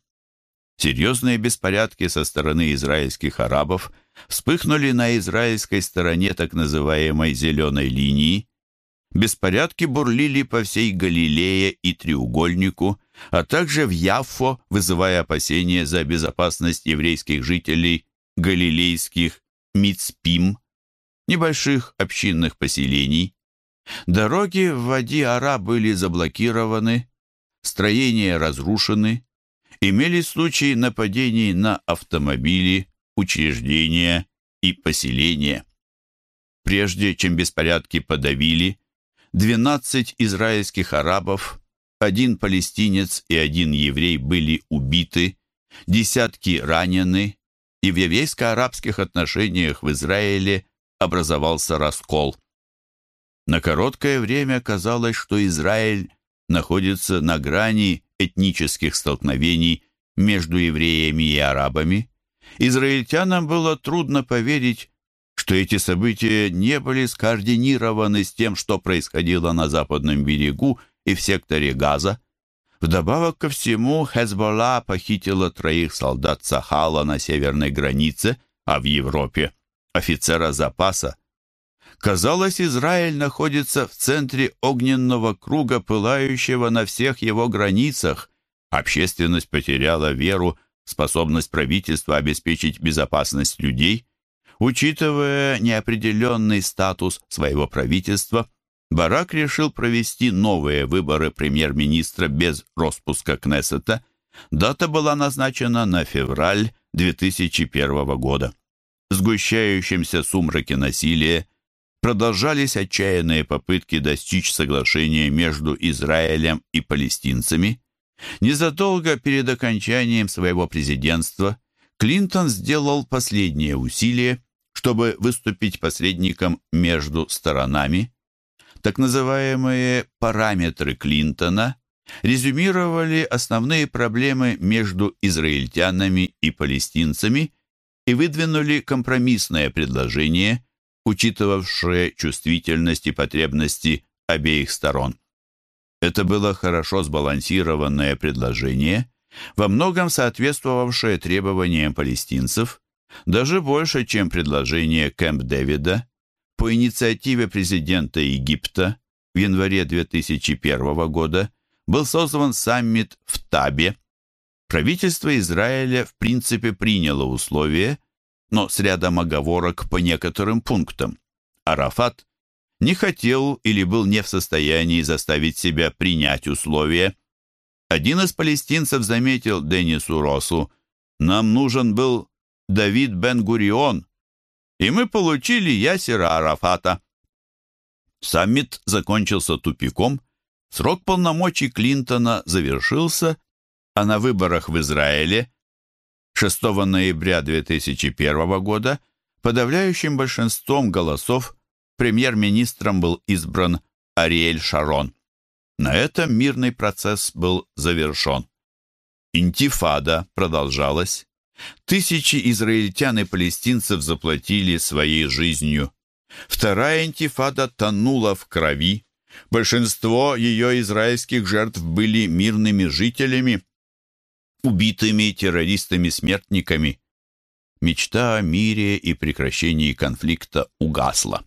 Серьезные беспорядки со стороны израильских арабов вспыхнули на израильской стороне так называемой «зеленой линии», Беспорядки бурлили по всей Галилее и Треугольнику, а также в Яффо, вызывая опасения за безопасность еврейских жителей галилейских Мицпим, небольших общинных поселений. Дороги в Вади-Ара были заблокированы, строения разрушены, имелись случаи нападений на автомобили, учреждения и поселения. Прежде чем беспорядки подавили, 12 израильских арабов, один палестинец и один еврей были убиты, десятки ранены, и в еврейско-арабских отношениях в Израиле образовался раскол. На короткое время казалось, что Израиль находится на грани этнических столкновений между евреями и арабами. Израильтянам было трудно поверить, что эти события не были скоординированы с тем, что происходило на западном берегу и в секторе Газа. Вдобавок ко всему, Хезболла похитила троих солдат Сахала на северной границе, а в Европе – офицера запаса. Казалось, Израиль находится в центре огненного круга, пылающего на всех его границах. Общественность потеряла веру в способность правительства обеспечить безопасность людей – Учитывая неопределенный статус своего правительства, Барак решил провести новые выборы премьер-министра без распуска Кнессета. Дата была назначена на февраль 2001 года. В сгущающемся сумраке насилия продолжались отчаянные попытки достичь соглашения между Израилем и палестинцами. Незадолго перед окончанием своего президентства Клинтон сделал последнее усилие чтобы выступить посредником между сторонами. Так называемые параметры Клинтона резюмировали основные проблемы между израильтянами и палестинцами и выдвинули компромиссное предложение, учитывавшее чувствительность и потребности обеих сторон. Это было хорошо сбалансированное предложение, во многом соответствовавшее требованиям палестинцев, даже больше, чем предложение Кэмп Дэвида, по инициативе президента Египта в январе 2001 года был создан саммит в Табе. Правительство Израиля в принципе приняло условия, но с рядом оговорок по некоторым пунктам. Арафат не хотел или был не в состоянии заставить себя принять условия. Один из палестинцев заметил Денису Росу, «Нам нужен был Давид Бен-Гурион, и мы получили Ясера Арафата». Саммит закончился тупиком, срок полномочий Клинтона завершился, а на выборах в Израиле 6 ноября 2001 года подавляющим большинством голосов премьер-министром был избран Ариэль Шарон. На этом мирный процесс был завершен. Интифада продолжалась. Тысячи израильтян и палестинцев заплатили своей жизнью. Вторая интифада тонула в крови. Большинство ее израильских жертв были мирными жителями, убитыми террористами-смертниками. Мечта о мире и прекращении конфликта угасла.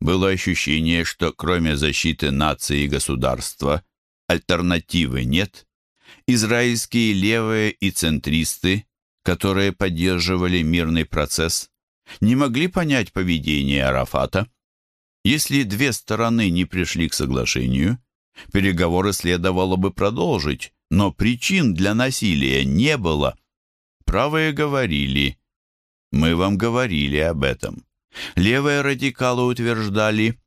Было ощущение, что кроме защиты нации и государства альтернативы нет. Израильские левые и центристы, которые поддерживали мирный процесс, не могли понять поведение Арафата. Если две стороны не пришли к соглашению, переговоры следовало бы продолжить, но причин для насилия не было. Правые говорили, мы вам говорили об этом. Левые радикалы утверждали,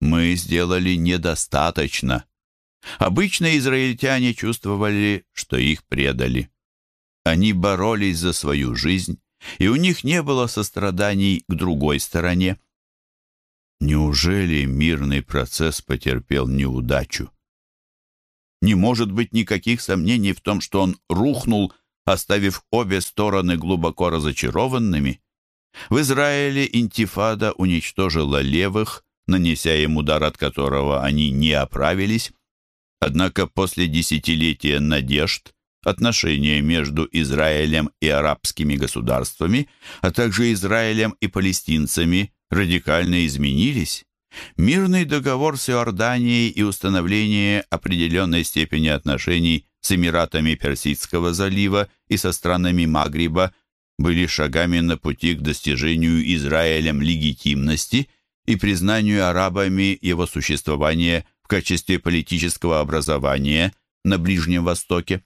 мы сделали недостаточно. Обычно израильтяне чувствовали, что их предали. Они боролись за свою жизнь, и у них не было состраданий к другой стороне. Неужели мирный процесс потерпел неудачу? Не может быть никаких сомнений в том, что он рухнул, оставив обе стороны глубоко разочарованными. В Израиле интифада уничтожила левых, нанеся им удар, от которого они не оправились. Однако после десятилетия надежд отношения между Израилем и арабскими государствами, а также Израилем и палестинцами радикально изменились. Мирный договор с Иорданией и установление определенной степени отношений с Эмиратами Персидского залива и со странами Магриба были шагами на пути к достижению Израилем легитимности и признанию арабами его существования в качестве политического образования на Ближнем Востоке.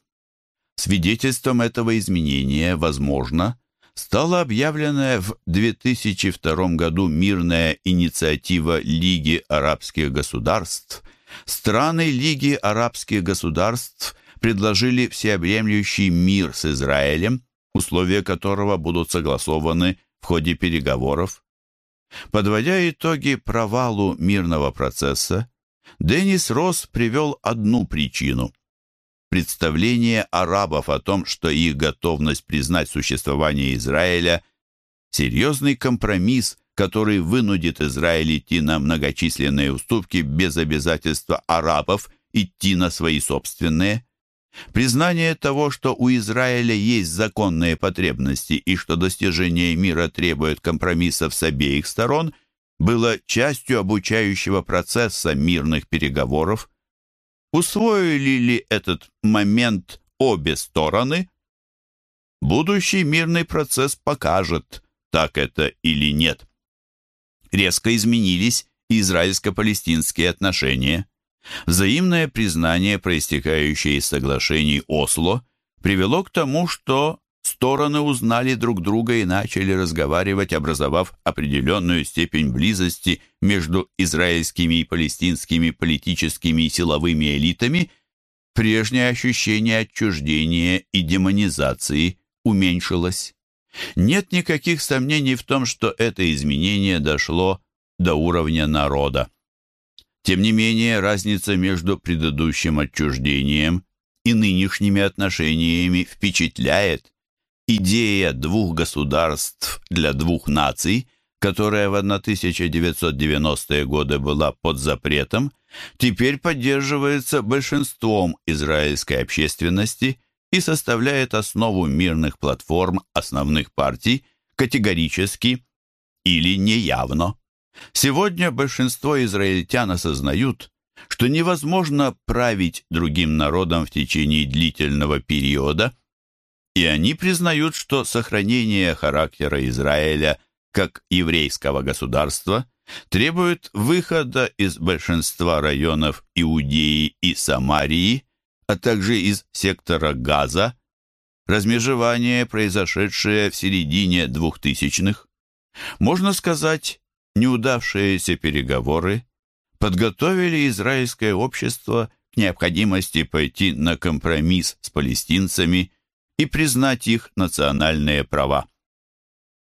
Свидетельством этого изменения, возможно, стала объявленная в 2002 году мирная инициатива Лиги арабских государств. Страны Лиги арабских государств предложили всеобъемлющий мир с Израилем, условия которого будут согласованы в ходе переговоров. Подводя итоги провалу мирного процесса, Деннис Росс привел одну причину – представление арабов о том, что их готовность признать существование Израиля – серьезный компромисс, который вынудит Израиль идти на многочисленные уступки без обязательства арабов идти на свои собственные. Признание того, что у Израиля есть законные потребности и что достижение мира требует компромиссов с обеих сторон, было частью обучающего процесса мирных переговоров – Усвоили ли этот момент обе стороны? Будущий мирный процесс покажет, так это или нет. Резко изменились израильско-палестинские отношения. Взаимное признание, проистекающее из соглашений Осло, привело к тому, что Стороны узнали друг друга и начали разговаривать, образовав определенную степень близости между израильскими и палестинскими политическими и силовыми элитами. Прежнее ощущение отчуждения и демонизации уменьшилось. Нет никаких сомнений в том, что это изменение дошло до уровня народа. Тем не менее, разница между предыдущим отчуждением и нынешними отношениями впечатляет. Идея двух государств для двух наций, которая в 1990-е годы была под запретом, теперь поддерживается большинством израильской общественности и составляет основу мирных платформ основных партий категорически или неявно. Сегодня большинство израильтян осознают, что невозможно править другим народом в течение длительного периода, и они признают, что сохранение характера Израиля как еврейского государства требует выхода из большинства районов Иудеи и Самарии, а также из сектора Газа, размежевание, произошедшее в середине двухтысячных. Можно сказать, неудавшиеся переговоры подготовили израильское общество к необходимости пойти на компромисс с палестинцами и признать их национальные права.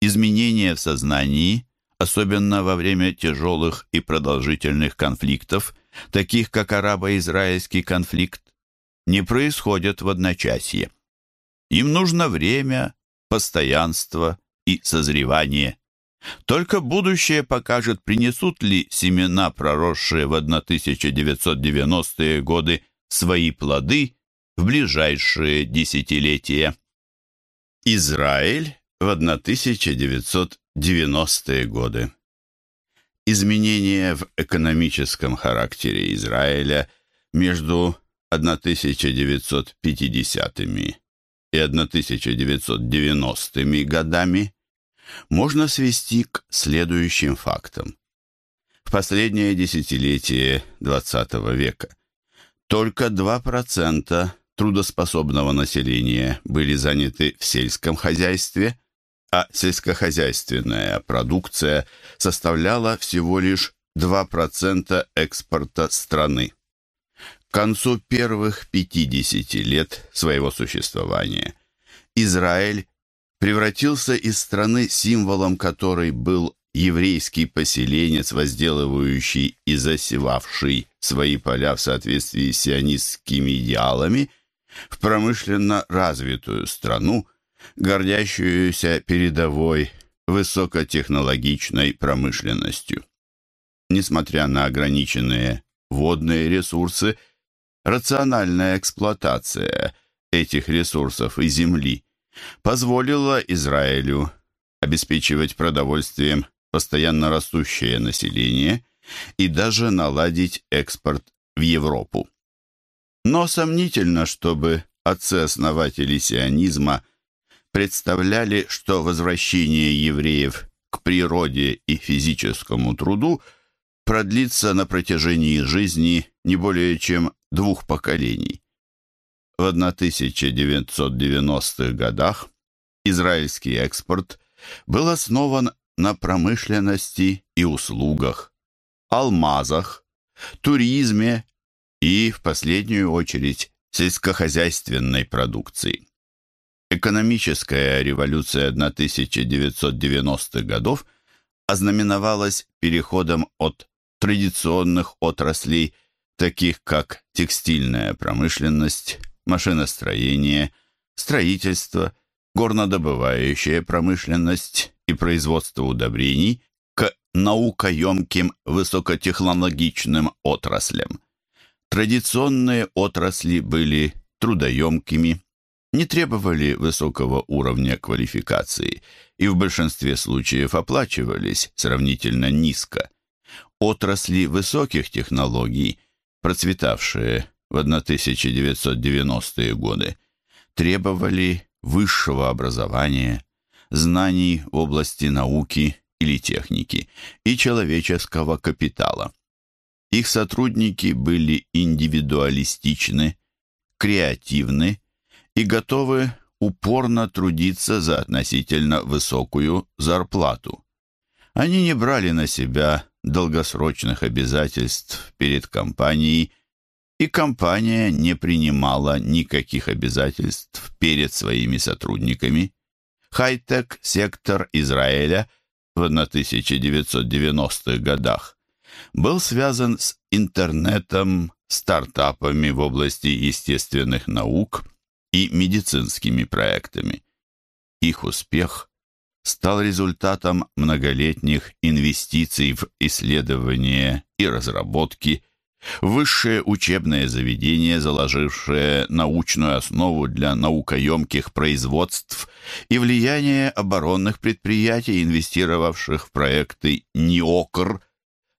Изменения в сознании, особенно во время тяжелых и продолжительных конфликтов, таких как арабо-израильский конфликт, не происходят в одночасье. Им нужно время, постоянство и созревание. Только будущее покажет, принесут ли семена, проросшие в 1990-е годы, свои плоды в ближайшие десятилетия. Израиль в 1990-е годы. Изменения в экономическом характере Израиля между 1950-ми и 1990-ми годами можно свести к следующим фактам. В последнее десятилетие XX века только 2% трудоспособного населения были заняты в сельском хозяйстве, а сельскохозяйственная продукция составляла всего лишь 2% экспорта страны. К концу первых 50 лет своего существования Израиль превратился из страны, символом которой был еврейский поселенец, возделывающий и засевавший свои поля в соответствии с сионистскими идеалами, в промышленно развитую страну, гордящуюся передовой высокотехнологичной промышленностью. Несмотря на ограниченные водные ресурсы, рациональная эксплуатация этих ресурсов и земли позволила Израилю обеспечивать продовольствием постоянно растущее население и даже наладить экспорт в Европу. Но сомнительно, чтобы отцы-основатели сионизма представляли, что возвращение евреев к природе и физическому труду продлится на протяжении жизни не более чем двух поколений. В 1990-х годах израильский экспорт был основан на промышленности и услугах, алмазах, туризме и, в последнюю очередь, сельскохозяйственной продукции. Экономическая революция 1990-х годов ознаменовалась переходом от традиционных отраслей, таких как текстильная промышленность, машиностроение, строительство, горнодобывающая промышленность и производство удобрений к наукоемким высокотехнологичным отраслям. Традиционные отрасли были трудоемкими, не требовали высокого уровня квалификации и в большинстве случаев оплачивались сравнительно низко. Отрасли высоких технологий, процветавшие в 1990-е годы, требовали высшего образования, знаний в области науки или техники и человеческого капитала. Их сотрудники были индивидуалистичны, креативны и готовы упорно трудиться за относительно высокую зарплату. Они не брали на себя долгосрочных обязательств перед компанией, и компания не принимала никаких обязательств перед своими сотрудниками. Хай-тек сектор Израиля в 1990-х годах был связан с интернетом, стартапами в области естественных наук и медицинскими проектами. Их успех стал результатом многолетних инвестиций в исследования и разработки, высшее учебное заведение, заложившее научную основу для наукоемких производств и влияние оборонных предприятий, инвестировавших в проекты НИОКР,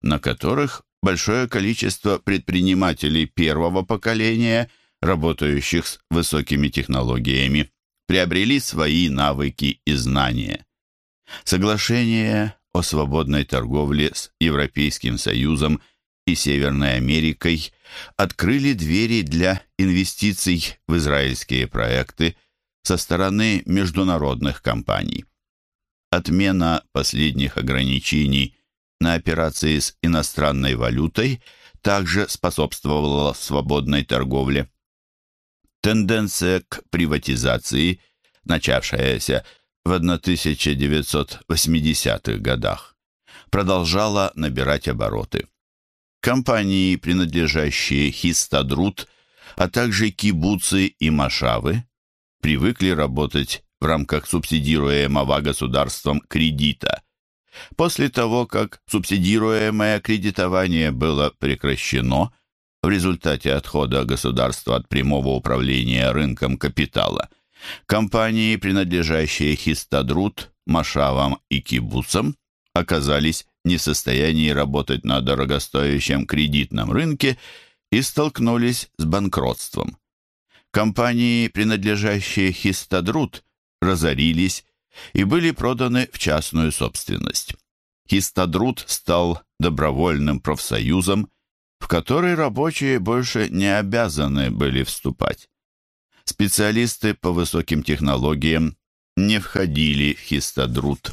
на которых большое количество предпринимателей первого поколения, работающих с высокими технологиями, приобрели свои навыки и знания. Соглашение о свободной торговле с Европейским Союзом и Северной Америкой открыли двери для инвестиций в израильские проекты со стороны международных компаний. Отмена последних ограничений на операции с иностранной валютой также способствовала свободной торговле. Тенденция к приватизации, начавшаяся в 1980-х годах, продолжала набирать обороты. Компании, принадлежащие Хистадрут, а также кибуцы и машавы, привыкли работать в рамках субсидируемого государством кредита. После того, как субсидируемое кредитование было прекращено в результате отхода государства от прямого управления рынком капитала – Компании, принадлежащие Хистадрут, Машавам и Кибуцам, оказались не в состоянии работать на дорогостоящем кредитном рынке и столкнулись с банкротством. Компании, принадлежащие Хистадрут, разорились и были проданы в частную собственность. Хистадрут стал добровольным профсоюзом, в который рабочие больше не обязаны были вступать специалисты по высоким технологиям не входили в Хистадрут.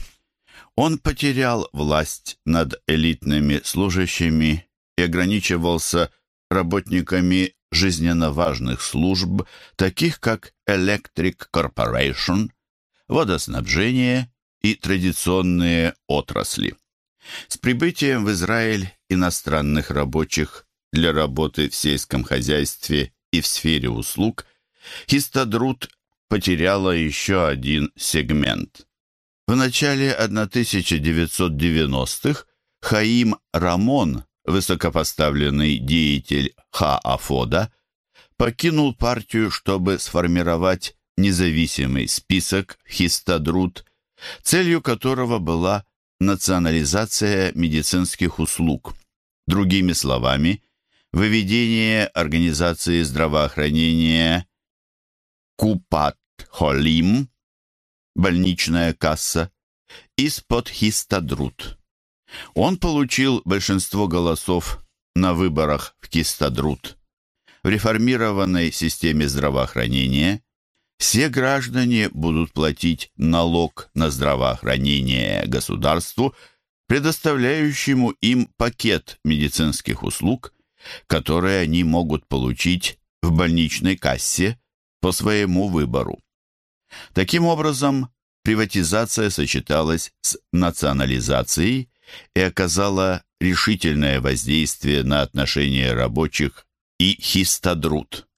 Он потерял власть над элитными служащими и ограничивался работниками жизненно важных служб, таких как Electric Corporation, водоснабжение и традиционные отрасли. С прибытием в Израиль иностранных рабочих для работы в сельском хозяйстве и в сфере услуг Хистадрут потеряла еще один сегмент. В начале 1990-х Хаим Рамон, высокопоставленный деятель Хаафода, покинул партию, чтобы сформировать независимый список Хистадрут, целью которого была национализация медицинских услуг. Другими словами, выведение организации здравоохранения Купат-Холим, больничная касса, из-под Хистадрут. Он получил большинство голосов на выборах в Хистадрут. В реформированной системе здравоохранения все граждане будут платить налог на здравоохранение государству, предоставляющему им пакет медицинских услуг, которые они могут получить в больничной кассе по своему выбору. Таким образом, приватизация сочеталась с национализацией и оказала решительное воздействие на отношения рабочих и хистадрут.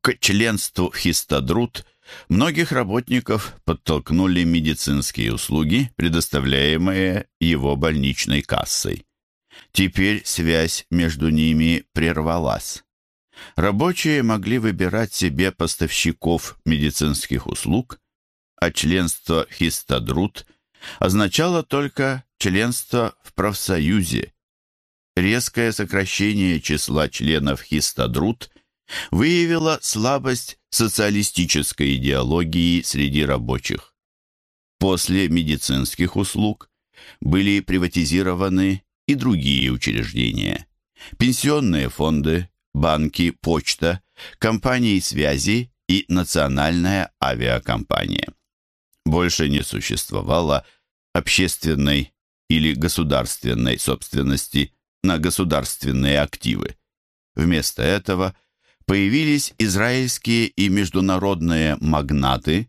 К членству в хистадрут многих работников подтолкнули медицинские услуги, предоставляемые его больничной кассой. Теперь связь между ними прервалась. Рабочие могли выбирать себе поставщиков медицинских услуг, а членство Хистадрут означало только членство в профсоюзе. Резкое сокращение числа членов Хистадрут выявило слабость социалистической идеологии среди рабочих. После медицинских услуг были приватизированы и другие учреждения. Пенсионные фонды, банки, почта, компании связи и национальная авиакомпания. Больше не существовало общественной или государственной собственности на государственные активы. Вместо этого появились израильские и международные магнаты,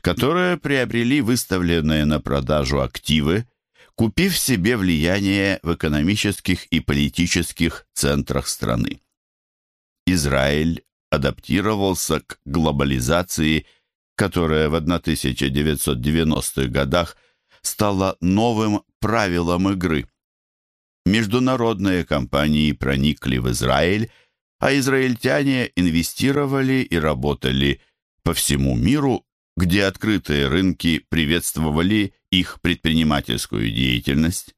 которые приобрели выставленные на продажу активы, купив себе влияние в экономических и политических центрах страны. Израиль адаптировался к глобализации, которая в 1990-х годах стала новым правилом игры. Международные компании проникли в Израиль, а израильтяне инвестировали и работали по всему миру, где открытые рынки приветствовали их предпринимательскую деятельность.